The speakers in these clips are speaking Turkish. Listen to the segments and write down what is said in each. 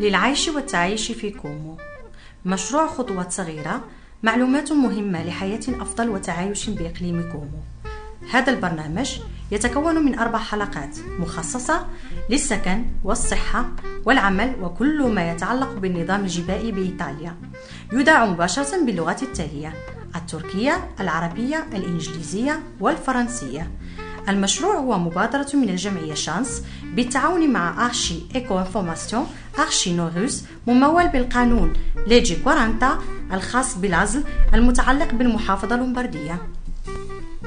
للعيش والتعيش في كومو. مشروع خطوات صغيرة معلومات مهمة لحياة أفضل وتعايش بإقليم كومو. هذا البرنامج يتكون من أربع حلقات مخصصة للسكن والصحة والعمل وكل ما يتعلق بالنظام الجبائي بإيطاليا. يذاع مباشرة باللغات التالية التركية، العربية، الإنجليزية والفرنسية. المشروع هو مبادرة من الجمعية شانس بالتعاون مع أرشي إيكو إنفورماسيون أرشي نوروس ممول بالقانون ليجي 40 الخاص بالعزل المتعلق بالمحافظة اللومبردية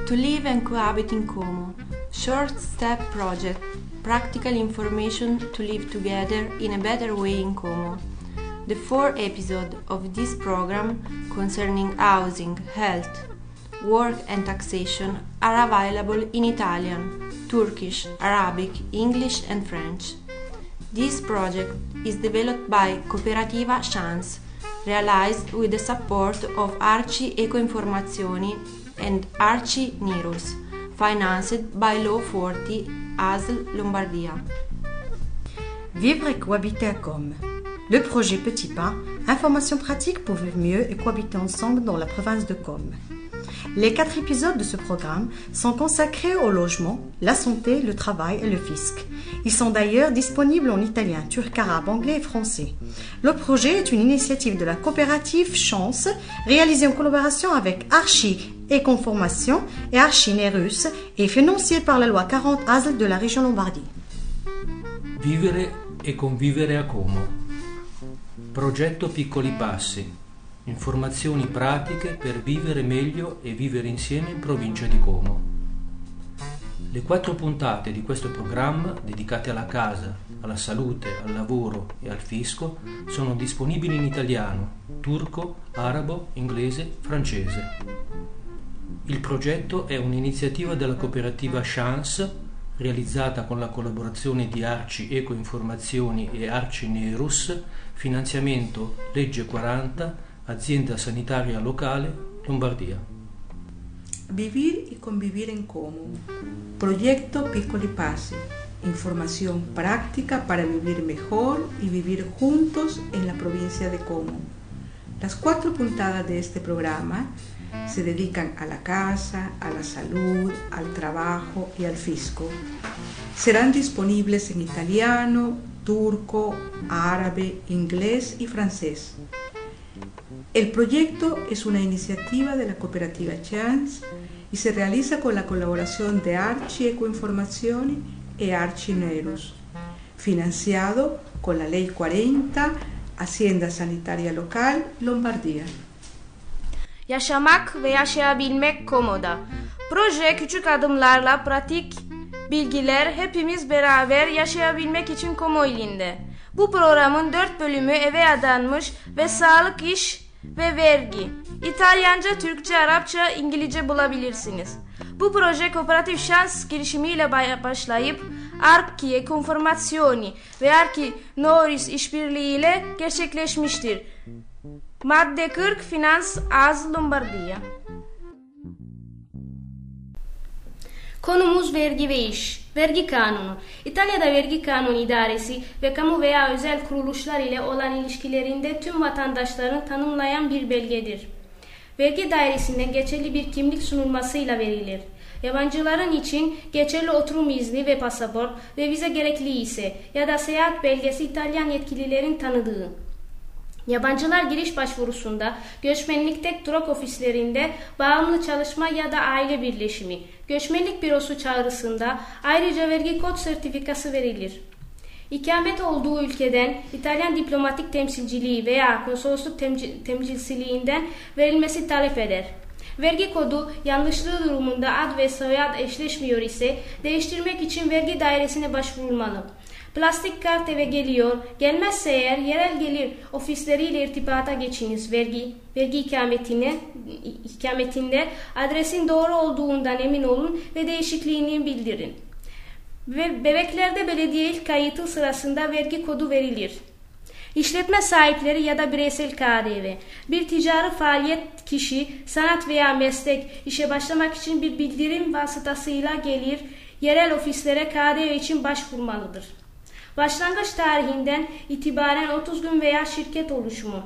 To live and cohabit in Como. Short step project. Practical information to live together in a better way in Como. The four episodes of this program concerning housing, health, work and taxation are available in Italian, Turkish, Arabic, English and French. This project is developed by Cooperativa Chance, realized with the support of Arci Ecoinformazioni and Arci Nirus, financed by Law 40 ASL Lombardia. Vivre et cohabiter à Com. Le projet Petit Pas, information pratique pour vivre mieux et cohabiter ensemble dans la province de Com. Les quatre épisodes de ce programme sont consacrés au logement, la santé, le travail et le fisc. Ils sont d'ailleurs disponibles en italien, turc, arabe, anglais et français. Le projet est une initiative de la coopérative Chance, réalisée en collaboration avec Archi et Conformation et Archi Nerus et financée par la loi 40 ASL de la région Lombardie. Vivere e convivere a Como. Progetto Piccoli Passi. Informazioni pratiche per vivere meglio e vivere insieme in provincia di Como. Le quattro puntate di questo programma, dedicate alla casa, alla salute, al lavoro e al fisco, sono disponibili in italiano, turco, arabo, inglese, francese. Il progetto è un'iniziativa della cooperativa Chance, realizzata con la collaborazione di Arci Eco Informazioni e Arci Nerus, finanziamento Legge 40 azienda sanitaria locale, Lombardia. Vivir y convivir en común. Proyecto Piccoli Passi. Información práctica para vivir mejor y vivir juntos en la provincia de Como. Las cuatro puntadas de este programa se dedican a la casa, a la salud, al trabajo y al fisco. Serán disponibles en italiano, turco, árabe, inglés y francés. El proyecto es una iniciativa de la cooperativa Chance y se realiza con la colaboración de Archi Ecoinformazioni y Archi Nerus, financiado con la Ley 40, Hacienda Sanitaria Local, Lombardía. Yaşamak ve yaşayabilmek komoda. Proje küçük adımlarla pratik bilgiler hepimiz beraber yaşayabilmek için Komo ilinde. Bu programın dört bölümü eve adanmış ve sağlık iş ve vergi. İtalyanca, Türkçe, Arapça, İngilizce bulabilirsiniz. Bu proje kooperatif şans girişimiyle başlayıp Arki Konformasyoni ve Arki Noris işbirliğiyle gerçekleşmiştir. Madde 40 Finans Az Lombardia Konumuz vergi ve iş. Vergi kanunu. İtalya'da vergi kanunu idaresi ve kamu veya özel kuruluşlar ile olan ilişkilerinde tüm vatandaşların tanımlayan bir belgedir. Vergi dairesinden geçerli bir kimlik sunulmasıyla verilir. Yabancıların için geçerli oturum izni ve pasaport ve vize gerekli ise ya da seyahat belgesi İtalyan yetkililerin tanıdığı. Yabancılar giriş başvurusunda göçmenlik tek durak ofislerinde bağımlı çalışma ya da aile birleşimi, göçmenlik bürosu çağrısında ayrıca vergi kod sertifikası verilir. İkamet olduğu ülkeden İtalyan diplomatik temsilciliği veya konsolosluk temsilciliğinden verilmesi talep eder. Vergi kodu yanlışlığı durumunda ad ve soyad eşleşmiyor ise değiştirmek için vergi dairesine başvurulmalı. Plastik kart eve geliyor. Gelmezse eğer yerel gelir ofisleriyle irtibata geçiniz. Vergi, vergi ikametine, ikametinde adresin doğru olduğundan emin olun ve değişikliğini bildirin. Ve bebeklerde belediye ilk kayıtı sırasında vergi kodu verilir. İşletme sahipleri ya da bireysel KDV. Bir ticari faaliyet kişi, sanat veya meslek işe başlamak için bir bildirim vasıtasıyla gelir, yerel ofislere KDV için başvurmalıdır. Başlangıç tarihinden itibaren 30 gün veya şirket oluşumu.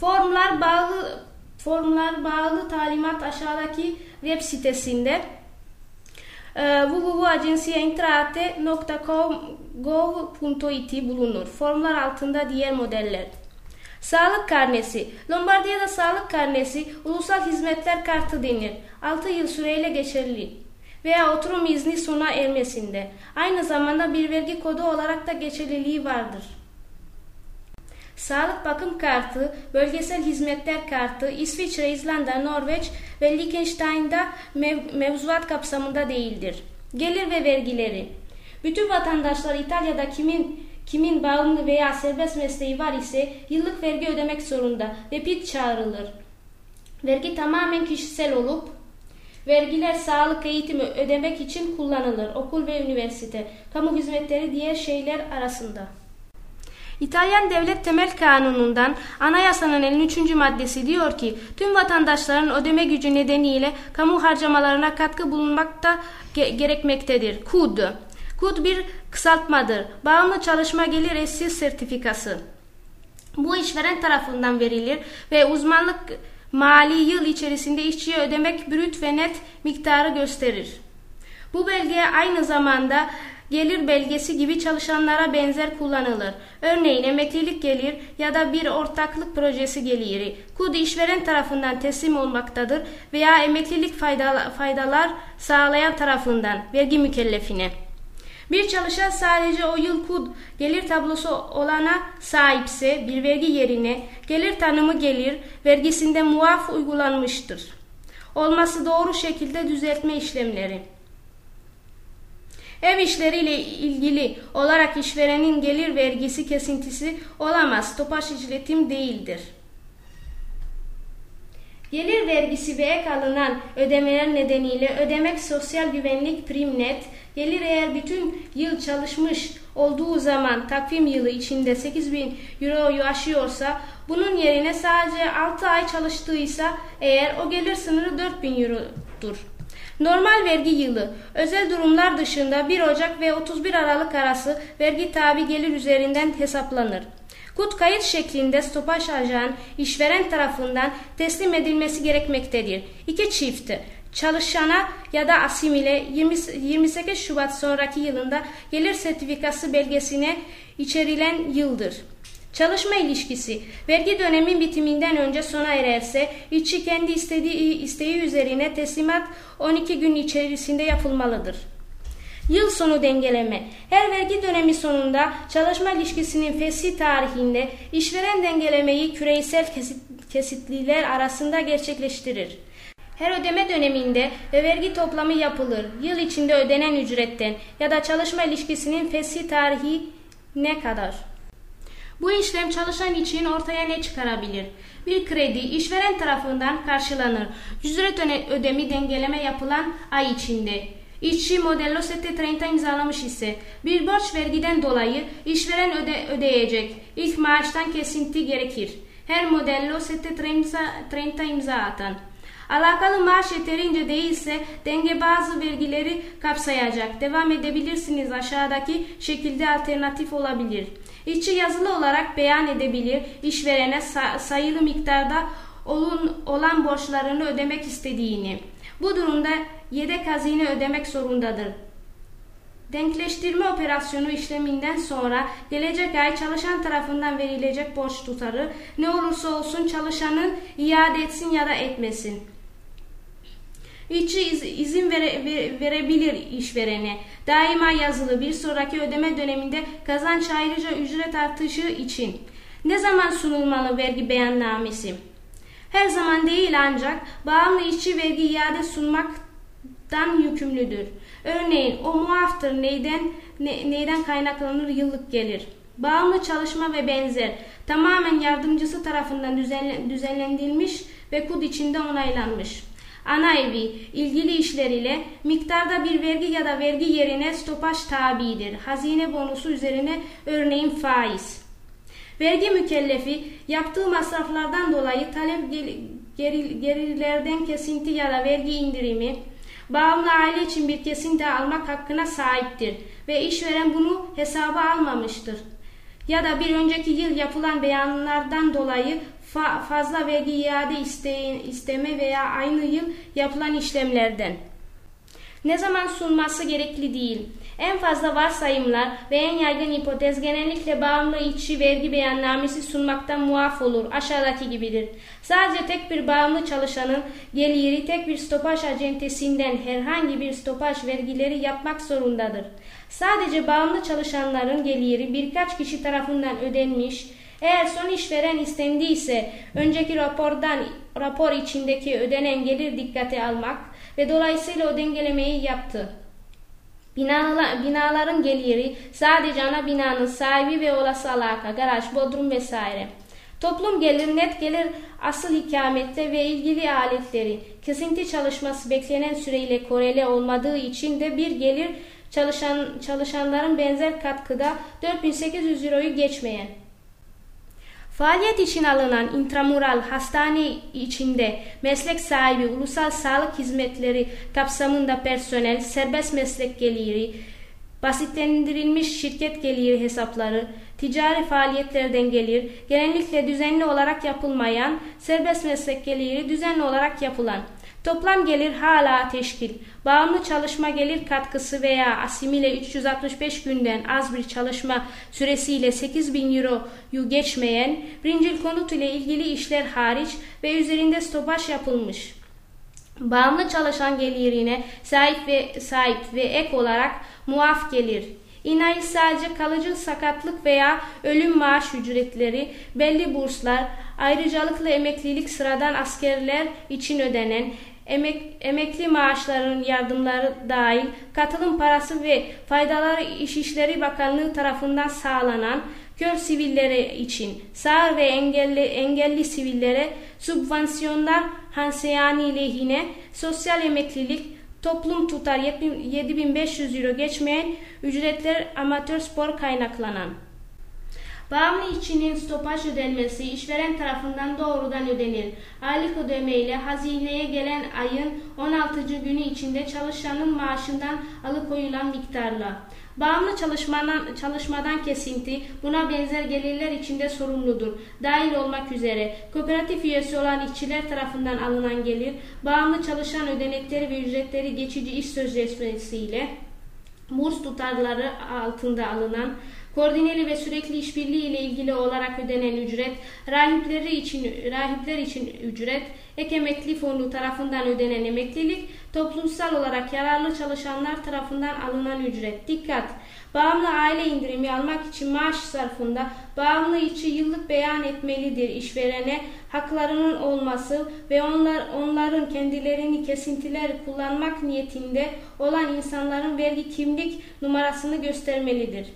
Formlar bağlı formlar bağlı talimat aşağıdaki web sitesinde www.agenciaentrate.gov.it bulunur. Formlar altında diğer modeller. Sağlık karnesi. Lombardiya'da sağlık karnesi ulusal hizmetler kartı denir. 6 yıl süreyle geçerli veya oturum izni sona ermesinde. Aynı zamanda bir vergi kodu olarak da geçerliliği vardır. Sağlık bakım kartı, bölgesel hizmetler kartı İsviçre, İzlanda, Norveç ve Liechtenstein'da mev mevzuat kapsamında değildir. Gelir ve vergileri. Bütün vatandaşlar İtalya'da kimin kimin bağımlı veya serbest mesleği var ise yıllık vergi ödemek zorunda ve PIT çağrılır. Vergi tamamen kişisel olup vergiler sağlık eğitimi ödemek için kullanılır. Okul ve üniversite, kamu hizmetleri diğer şeyler arasında. İtalyan Devlet Temel Kanunu'ndan anayasanın 53. maddesi diyor ki tüm vatandaşların ödeme gücü nedeniyle kamu harcamalarına katkı bulunmakta ge gerekmektedir. KUD KUD bir kısaltmadır. Bağımlı çalışma gelir eşsiz sertifikası. Bu işveren tarafından verilir ve uzmanlık mali yıl içerisinde işçiye ödemek brüt ve net miktarı gösterir. Bu belge aynı zamanda gelir belgesi gibi çalışanlara benzer kullanılır. Örneğin emeklilik gelir ya da bir ortaklık projesi geliri KUD işveren tarafından teslim olmaktadır veya emeklilik faydalar sağlayan tarafından vergi mükellefine. Bir çalışan sadece o yıl KUD gelir tablosu olana sahipse bir vergi yerine gelir tanımı gelir vergisinde muaf uygulanmıştır. Olması doğru şekilde düzeltme işlemleri. Ev işleriyle ilgili olarak işverenin gelir vergisi kesintisi olamaz. Topaş işletim değildir. Gelir vergisi ve ek alınan ödemeler nedeniyle ödemek sosyal güvenlik prim net, gelir eğer bütün yıl çalışmış olduğu zaman takvim yılı içinde 8000 euroyu aşıyorsa bunun yerine sadece 6 ay çalıştıysa eğer o gelir sınırı 4000 eurodur. Normal vergi yılı, özel durumlar dışında 1 Ocak ve 31 Aralık arası vergi tabi gelir üzerinden hesaplanır. Kut kayıt şeklinde stopaj ajan işveren tarafından teslim edilmesi gerekmektedir. İki çift çalışana ya da asimile 20, 28 Şubat sonraki yılında gelir sertifikası belgesine içerilen yıldır. Çalışma ilişkisi vergi dönemin bitiminden önce sona ererse işçi kendi istediği isteği üzerine teslimat 12 gün içerisinde yapılmalıdır. Yıl sonu dengeleme. Her vergi dönemi sonunda çalışma ilişkisinin fesih tarihinde işveren dengelemeyi küresel kesit, kesitliler arasında gerçekleştirir. Her ödeme döneminde ve vergi toplamı yapılır. Yıl içinde ödenen ücretten ya da çalışma ilişkisinin fesih tarihi ne kadar? Bu işlem çalışan için ortaya ne çıkarabilir? Bir kredi işveren tarafından karşılanır. Ücret ödemi dengeleme yapılan ay içinde. İşçi Modello 730 imzalamış ise bir borç vergiden dolayı işveren öde ödeyecek. İlk maaştan kesinti gerekir. Her Modello 730 imza atan. Alakalı maaş yeterince değilse denge bazı vergileri kapsayacak. Devam edebilirsiniz aşağıdaki şekilde alternatif olabilir. İşçi yazılı olarak beyan edebilir, işverene sayılı miktarda olun, olan borçlarını ödemek istediğini. Bu durumda yedek hazine ödemek zorundadır. Denkleştirme operasyonu işleminden sonra gelecek ay çalışan tarafından verilecek borç tutarı ne olursa olsun çalışanın iade etsin ya da etmesin. İşçi iz, izin vere, ver, verebilir işverene. Daima yazılı bir sonraki ödeme döneminde kazanç ayrıca ücret artışı için. Ne zaman sunulmalı vergi beyannamesi? Her zaman değil ancak bağımlı işçi vergi iade sunmaktan yükümlüdür. Örneğin o muaftır neyden, ne, neyden kaynaklanır yıllık gelir. Bağımlı çalışma ve benzer tamamen yardımcısı tarafından düzenlen, düzenlendirilmiş ve kud içinde onaylanmış. Ana evi ilgili işler ile miktarda bir vergi ya da vergi yerine stopaj tabidir. Hazine bonusu üzerine örneğin faiz. Vergi mükellefi yaptığı masraflardan dolayı talep gelirlerden kesinti ya da vergi indirimi, bağımlı aile için bir kesinti almak hakkına sahiptir ve işveren bunu hesaba almamıştır. Ya da bir önceki yıl yapılan beyanlardan dolayı fa fazla vergi iade iste isteme veya aynı yıl yapılan işlemlerden. Ne zaman sunması gerekli değil. En fazla varsayımlar ve en yaygın hipotez genellikle bağımlı içi vergi beyannamesi sunmaktan muaf olur. Aşağıdaki gibidir. Sadece tek bir bağımlı çalışanın geliri tek bir stopaj acentesinden herhangi bir stopaj vergileri yapmak zorundadır. Sadece bağımlı çalışanların geliri birkaç kişi tarafından ödenmiş, eğer son işveren istendiyse önceki rapordan rapor içindeki ödenen gelir dikkate almak ve dolayısıyla o dengelemeyi yaptı. Binalar, binaların geliri sadece ana binanın sahibi ve olası alaka, garaj, bodrum vesaire. Toplum gelir, net gelir asıl hikamette ve ilgili aletleri, kesinti çalışması beklenen süreyle korele olmadığı için de bir gelir çalışan, çalışanların benzer katkıda 4800 euroyu geçmeyen. Faaliyet için alınan intramural hastane içinde meslek sahibi ulusal sağlık hizmetleri kapsamında personel, serbest meslek geliri, basitlendirilmiş şirket geliri hesapları, ticari faaliyetlerden gelir, genellikle düzenli olarak yapılmayan, serbest meslek geliri düzenli olarak yapılan, Toplam gelir hala teşkil. Bağımlı çalışma gelir katkısı veya asimile 365 günden az bir çalışma süresiyle 8000 euroyu geçmeyen birincil konut ile ilgili işler hariç ve üzerinde stopaj yapılmış. Bağımlı çalışan gelirine sahip ve sahip ve ek olarak muaf gelir. İnay sadece kalıcı sakatlık veya ölüm maaş ücretleri, belli burslar, ayrıcalıklı emeklilik sıradan askerler için ödenen emek, emekli maaşlarının yardımları dahil katılım parası ve faydaları İşişleri Bakanlığı tarafından sağlanan kör sivillere için sağır ve engelli, engelli sivillere subvansiyonlar Hanseyani lehine sosyal emeklilik toplum tutar 7500 euro geçmeyen ücretler amatör spor kaynaklanan. Bağımlı işçinin stopaj ödenmesi işveren tarafından doğrudan ödenir. Aylık ödeme ile hazineye gelen ayın 16. günü içinde çalışanın maaşından alıkoyulan miktarla. Bağımlı çalışmadan, çalışmadan kesinti buna benzer gelirler içinde sorumludur. Dahil olmak üzere kooperatif üyesi olan işçiler tarafından alınan gelir, bağımlı çalışan ödenekleri ve ücretleri geçici iş sözleşmesiyle burs tutarları altında alınan Koordineli ve sürekli işbirliği ile ilgili olarak ödenen ücret, rahipleri için rahipler için ücret, ek emekli fonu tarafından ödenen emeklilik, toplumsal olarak yararlı çalışanlar tarafından alınan ücret. Dikkat! Bağımlı aile indirimi almak için maaş sarfında bağımlı içi yıllık beyan etmelidir işverene haklarının olması ve onlar onların kendilerini kesintiler kullanmak niyetinde olan insanların vergi kimlik numarasını göstermelidir.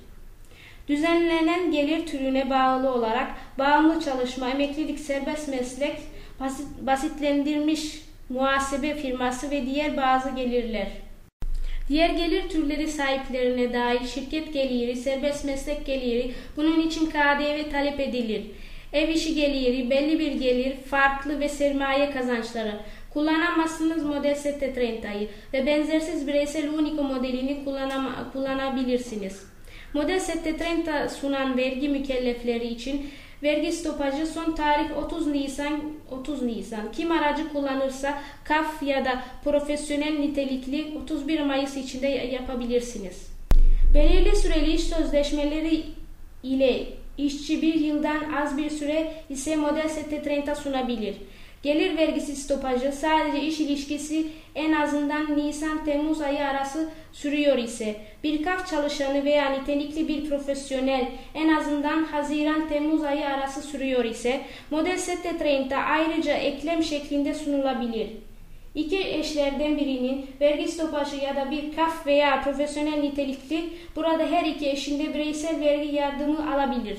Düzenlenen gelir türüne bağlı olarak bağımlı çalışma, emeklilik, serbest meslek, basit, basitlendirilmiş muhasebe firması ve diğer bazı gelirler. Diğer gelir türleri sahiplerine dair şirket geliri, serbest meslek geliri, bunun için KDV talep edilir. Ev işi geliri, belli bir gelir, farklı ve sermaye kazançları. Kullanamazsınız Model 730'yı ve benzersiz bireysel Unico modelini kullanabilirsiniz. Model 730 sunan vergi mükellefleri için vergi stopajı son tarih 30 Nisan 30 Nisan. Kim aracı kullanırsa KAF ya da profesyonel nitelikli 31 Mayıs içinde yapabilirsiniz. Belirli süreli iş sözleşmeleri ile işçi bir yıldan az bir süre ise model 730 sunabilir. Gelir vergisi stopajı sadece iş ilişkisi en azından Nisan-Temmuz ayı arası sürüyor ise birkaç çalışanı veya nitelikli bir profesyonel en azından Haziran-Temmuz ayı arası sürüyor ise model 730 ayrıca eklem şeklinde sunulabilir. İki eşlerden birinin vergi stopajı ya da bir kaf veya profesyonel nitelikli burada her iki eşinde bireysel vergi yardımı alabilir.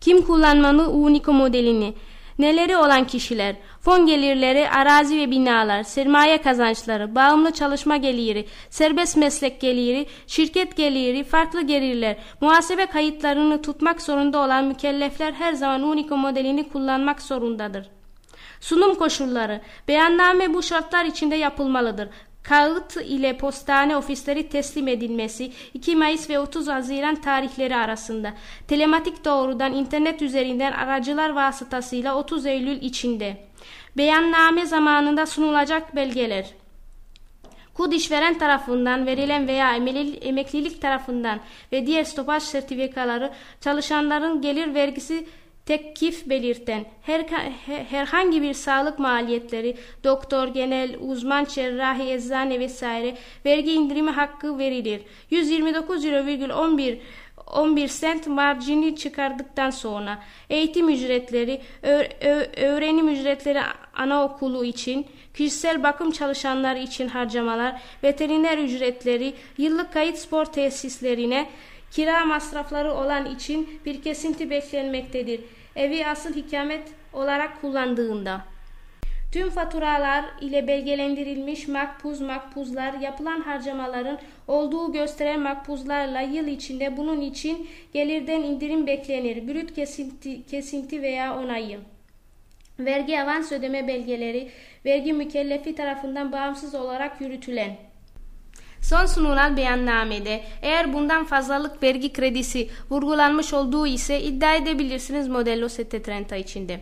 Kim kullanmalı Unico modelini? Neleri olan kişiler, fon gelirleri, arazi ve binalar, sermaye kazançları, bağımlı çalışma geliri, serbest meslek geliri, şirket geliri, farklı gelirler, muhasebe kayıtlarını tutmak zorunda olan mükellefler her zaman Unico modelini kullanmak zorundadır. Sunum koşulları, beyanname bu şartlar içinde yapılmalıdır. Kağıt ile postane ofisleri teslim edilmesi 2 Mayıs ve 30 Haziran tarihleri arasında. Telematik doğrudan internet üzerinden aracılar vasıtasıyla 30 Eylül içinde. Beyanname zamanında sunulacak belgeler. KUD işveren tarafından verilen veya emeklilik tarafından ve diğer stopaj sertifikaları çalışanların gelir vergisi tekkif belirten her, herhangi bir sağlık maliyetleri, doktor, genel, uzman, cerrahi, eczane vesaire vergi indirimi hakkı verilir. 129 euro 11 11 sent marjini çıkardıktan sonra eğitim ücretleri, öğrenim ücretleri anaokulu için, kişisel bakım çalışanları için harcamalar, veteriner ücretleri, yıllık kayıt spor tesislerine, kira masrafları olan için bir kesinti beklenmektedir. Evi asıl hikamet olarak kullandığında. Tüm faturalar ile belgelendirilmiş makbuz makbuzlar yapılan harcamaların olduğu gösteren makbuzlarla yıl içinde bunun için gelirden indirim beklenir. Brüt kesinti, kesinti veya onayı. Vergi avans ödeme belgeleri vergi mükellefi tarafından bağımsız olarak yürütülen Son sunulan beyannamede eğer bundan fazlalık vergi kredisi vurgulanmış olduğu ise iddia edebilirsiniz Modello 730 içinde.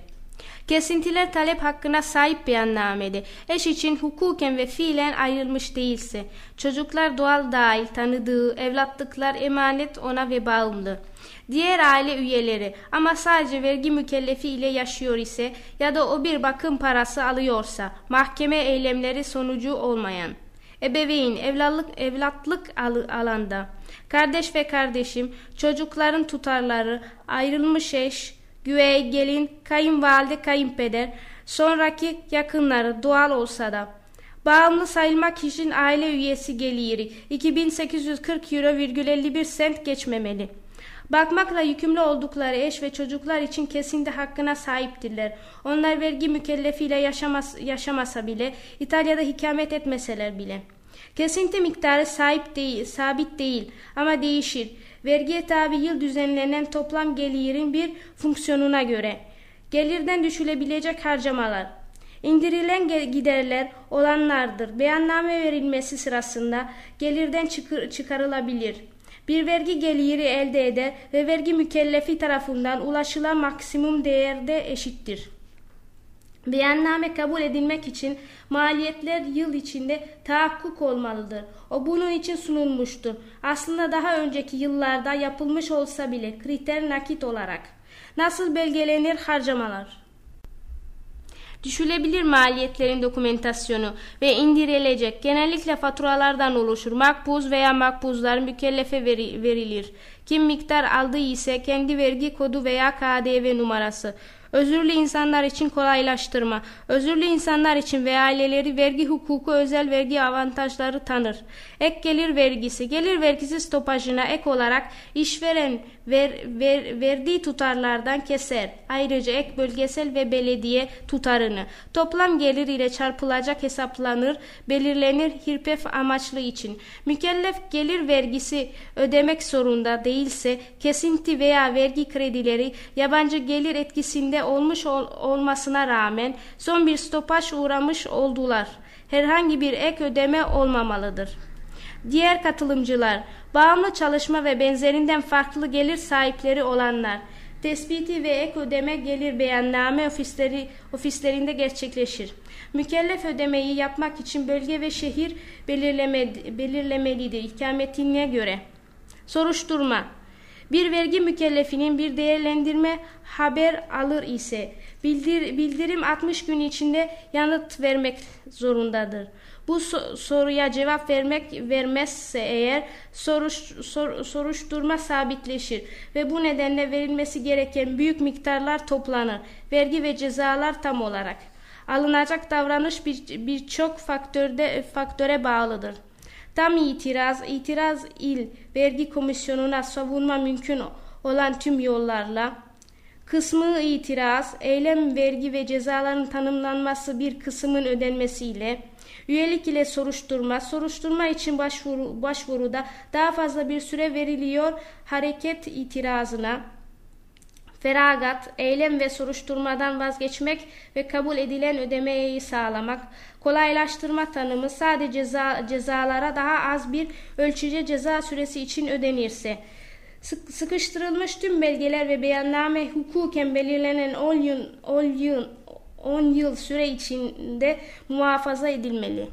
Kesintiler talep hakkına sahip beyannamede eş için hukuken ve fiilen ayrılmış değilse, çocuklar doğal dahil tanıdığı evlatlıklar emanet ona ve bağımlı. Diğer aile üyeleri ama sadece vergi mükellefi ile yaşıyor ise ya da o bir bakım parası alıyorsa mahkeme eylemleri sonucu olmayan ebeveyn, evlatlık, evlatlık al alanda, kardeş ve kardeşim, çocukların tutarları, ayrılmış eş, güvey, gelin, kayınvalide, kayınpeder, sonraki yakınları doğal olsa da. Bağımlı sayılmak için aile üyesi geliri 2840 euro virgül 51 sent geçmemeli. Bakmakla yükümlü oldukları eş ve çocuklar için kesinlikle hakkına sahiptirler. Onlar vergi mükellefiyle yaşamas yaşamasa bile, İtalya'da hikamet etmeseler bile. Kesinti miktarı sahip değil, sabit değil ama değişir. Vergiye tabi yıl düzenlenen toplam gelirin bir fonksiyonuna göre. Gelirden düşülebilecek harcamalar. İndirilen giderler olanlardır. Beyanname verilmesi sırasında gelirden çıkarılabilir. Bir vergi geliri elde eder ve vergi mükellefi tarafından ulaşılan maksimum değerde eşittir. Beyanname kabul edilmek için maliyetler yıl içinde tahakkuk olmalıdır. O bunun için sunulmuştur. Aslında daha önceki yıllarda yapılmış olsa bile kriter nakit olarak. Nasıl belgelenir harcamalar? Düşülebilir maliyetlerin dokumentasyonu ve indirilecek genellikle faturalardan oluşur. Makbuz veya makbuzlar mükellefe verilir. Kim miktar aldığı ise kendi vergi kodu veya KDV numarası. Özürlü insanlar için kolaylaştırma. Özürlü insanlar için ve aileleri vergi hukuku özel vergi avantajları tanır. Ek gelir vergisi. Gelir vergisi stopajına ek olarak işveren ver, ver, verdiği tutarlardan keser. Ayrıca ek bölgesel ve belediye tutarını. Toplam gelir ile çarpılacak hesaplanır, belirlenir hirpef amaçlı için. Mükellef gelir vergisi ödemek zorunda değilse kesinti veya vergi kredileri yabancı gelir etkisinde olmuş ol, olmasına rağmen son bir stopaj uğramış oldular. Herhangi bir ek ödeme olmamalıdır. Diğer katılımcılar, bağımlı çalışma ve benzerinden farklı gelir sahipleri olanlar, tespiti ve ek ödeme gelir beyanname ofisleri ofislerinde gerçekleşir. Mükellef ödemeyi yapmak için bölge ve şehir belirleme, belirlemelidir ikametine göre. Soruşturma bir vergi mükellefinin bir değerlendirme haber alır ise bildir, bildirim 60 gün içinde yanıt vermek zorundadır. Bu so soruya cevap vermek vermezse eğer soruş, sor, soruşturma sabitleşir ve bu nedenle verilmesi gereken büyük miktarlar toplanır. Vergi ve cezalar tam olarak. Alınacak davranış birçok bir faktörde faktöre bağlıdır. Tam itiraz, itiraz il vergi komisyonuna savunma mümkün olan tüm yollarla kısmı itiraz, eylem vergi ve cezaların tanımlanması bir kısmın ödenmesiyle üyelik ile soruşturma, soruşturma için başvuru, başvuruda daha fazla bir süre veriliyor hareket itirazına. Feragat, eylem ve soruşturmadan vazgeçmek ve kabul edilen ödemeyi sağlamak, kolaylaştırma tanımı sadece ceza, cezalara daha az bir ölçüce ceza süresi için ödenirse, sıkıştırılmış tüm belgeler ve beyanname hukuken belirlenen 10 yıl, 10 yıl, 10 yıl süre içinde muhafaza edilmeli.